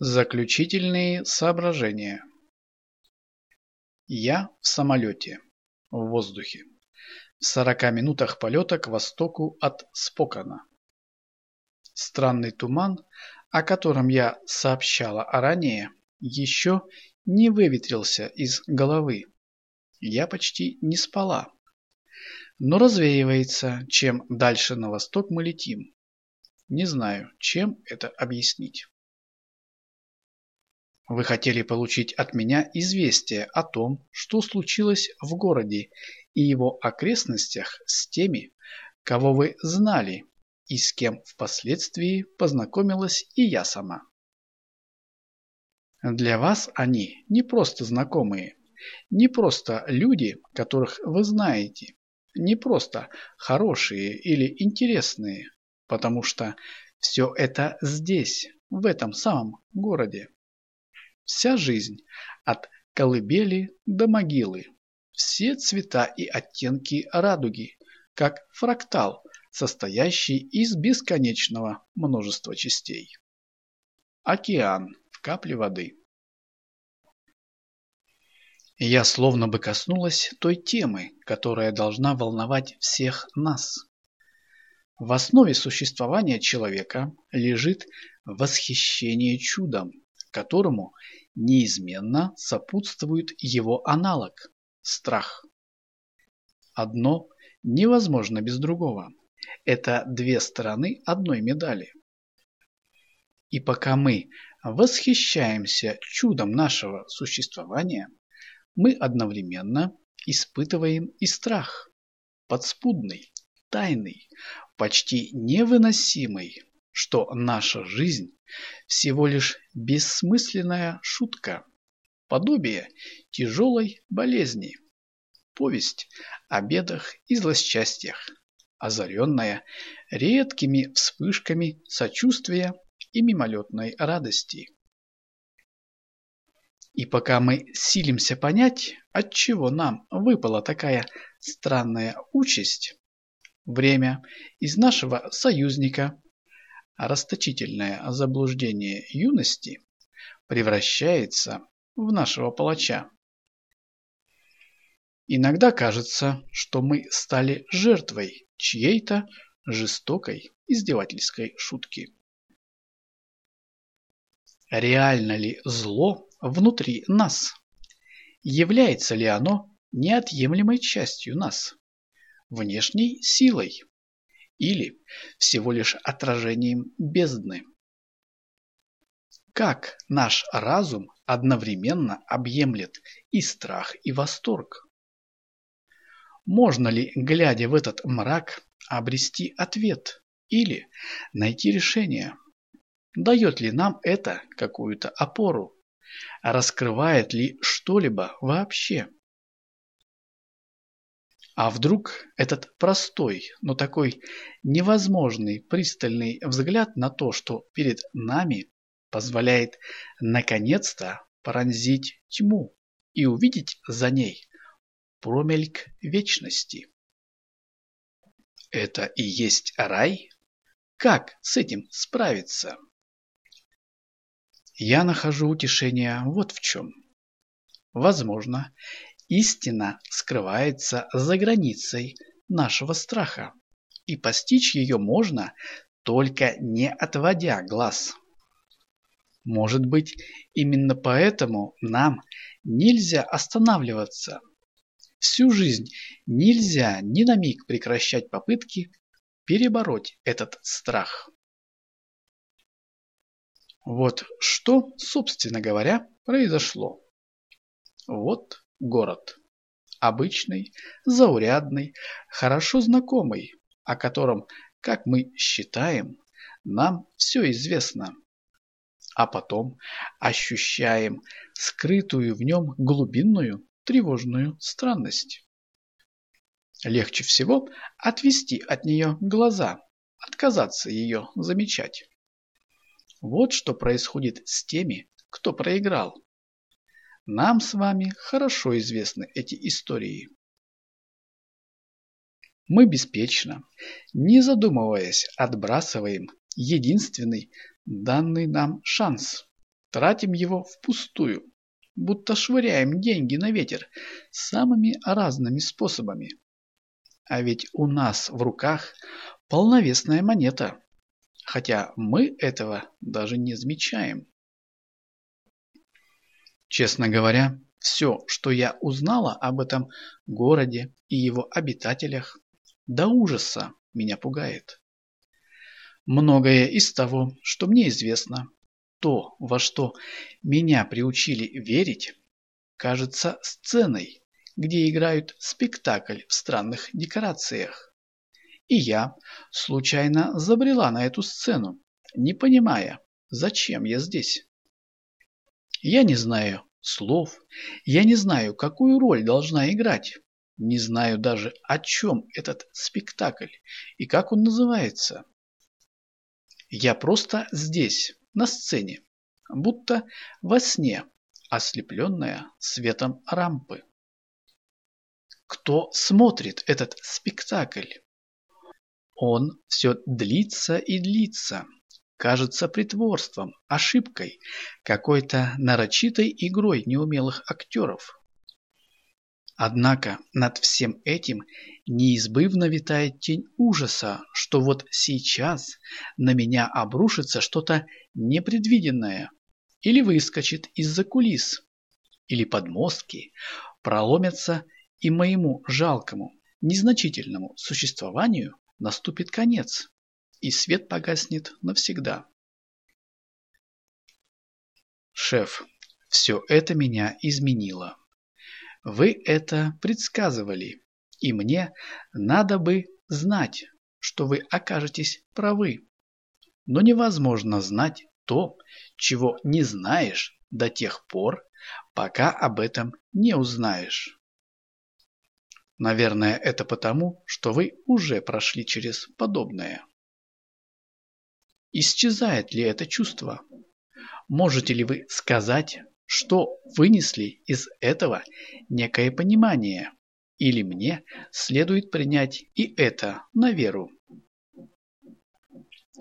Заключительные соображения. Я в самолете, в воздухе, в 40 минутах полета к востоку от Спокана. Странный туман, о котором я сообщала ранее, еще не выветрился из головы. Я почти не спала. Но развеивается, чем дальше на восток мы летим. Не знаю, чем это объяснить. Вы хотели получить от меня известие о том, что случилось в городе и его окрестностях с теми, кого вы знали и с кем впоследствии познакомилась и я сама. Для вас они не просто знакомые, не просто люди, которых вы знаете, не просто хорошие или интересные, потому что все это здесь, в этом самом городе. Вся жизнь от колыбели до могилы. Все цвета и оттенки радуги, как фрактал, состоящий из бесконечного множества частей. Океан в капле воды. Я словно бы коснулась той темы, которая должна волновать всех нас. В основе существования человека лежит восхищение чудом, которому неизменно сопутствует его аналог – страх. Одно невозможно без другого. Это две стороны одной медали. И пока мы восхищаемся чудом нашего существования, мы одновременно испытываем и страх, подспудный, тайный, почти невыносимый, что наша жизнь всего лишь бессмысленная шутка, подобие тяжелой болезни, повесть о бедах и злосчастьях, озаренная редкими вспышками сочувствия и мимолетной радости. И пока мы силимся понять, от чего нам выпала такая странная участь, время из нашего союзника расточительное заблуждение юности превращается в нашего палача. Иногда кажется, что мы стали жертвой чьей-то жестокой издевательской шутки. Реально ли зло внутри нас? Является ли оно неотъемлемой частью нас? Внешней силой? Или всего лишь отражением бездны. Как наш разум одновременно объемлет и страх, и восторг? Можно ли, глядя в этот мрак, обрести ответ или найти решение? Дает ли нам это какую-то опору? Раскрывает ли что-либо вообще? А вдруг этот простой, но такой невозможный пристальный взгляд на то, что перед нами, позволяет наконец-то пронзить тьму и увидеть за ней промельк вечности. Это и есть рай? Как с этим справиться? Я нахожу утешение вот в чем. Возможно, Истина скрывается за границей нашего страха, и постичь ее можно, только не отводя глаз. Может быть, именно поэтому нам нельзя останавливаться. Всю жизнь нельзя ни на миг прекращать попытки перебороть этот страх. Вот что, собственно говоря, произошло. Вот город. Обычный, заурядный, хорошо знакомый, о котором, как мы считаем, нам все известно. А потом ощущаем скрытую в нем глубинную тревожную странность. Легче всего отвести от нее глаза, отказаться ее замечать. Вот что происходит с теми, кто проиграл. Нам с вами хорошо известны эти истории. Мы беспечно, не задумываясь, отбрасываем единственный данный нам шанс тратим его впустую, будто швыряем деньги на ветер самыми разными способами. А ведь у нас в руках полновесная монета, хотя мы этого даже не замечаем. Честно говоря, все, что я узнала об этом городе и его обитателях, до ужаса меня пугает. Многое из того, что мне известно, то, во что меня приучили верить, кажется сценой, где играют спектакль в странных декорациях. И я случайно забрела на эту сцену, не понимая, зачем я здесь. Я не знаю слов, я не знаю, какую роль должна играть, не знаю даже, о чем этот спектакль и как он называется. Я просто здесь, на сцене, будто во сне, ослепленная светом рампы. Кто смотрит этот спектакль? Он все длится и длится. Кажется притворством, ошибкой, какой-то нарочитой игрой неумелых актеров. Однако над всем этим неизбывно витает тень ужаса, что вот сейчас на меня обрушится что-то непредвиденное или выскочит из-за кулис, или подмостки проломятся и моему жалкому, незначительному существованию наступит конец, и свет погаснет навсегда. Шеф, все это меня изменило. Вы это предсказывали, и мне надо бы знать, что вы окажетесь правы. Но невозможно знать то, чего не знаешь до тех пор, пока об этом не узнаешь. Наверное, это потому, что вы уже прошли через подобное. Исчезает ли это чувство? Можете ли вы сказать, что вынесли из этого некое понимание? Или мне следует принять и это на веру?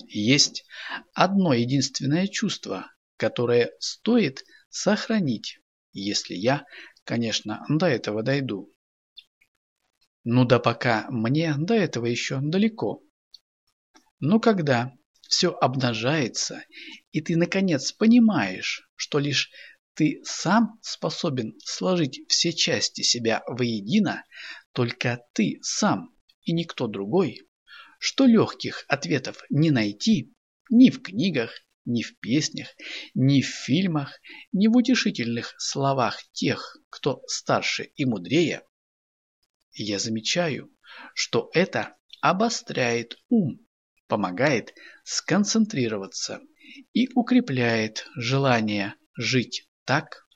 Есть одно единственное чувство, которое стоит сохранить, если я, конечно, до этого дойду. Ну да пока мне до этого еще далеко. Но когда все обнажается, и ты наконец понимаешь, что лишь ты сам способен сложить все части себя воедино, только ты сам и никто другой, что легких ответов не найти ни в книгах, ни в песнях, ни в фильмах, ни в утешительных словах тех, кто старше и мудрее, я замечаю, что это обостряет ум, помогает сконцентрироваться и укрепляет желание жить так,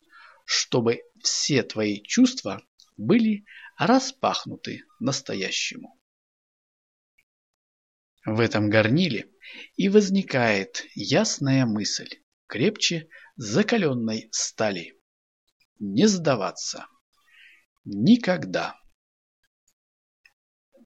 чтобы все твои чувства были распахнуты настоящему. В этом горниле и возникает ясная мысль, крепче закаленной стали. Не сдаваться. Никогда.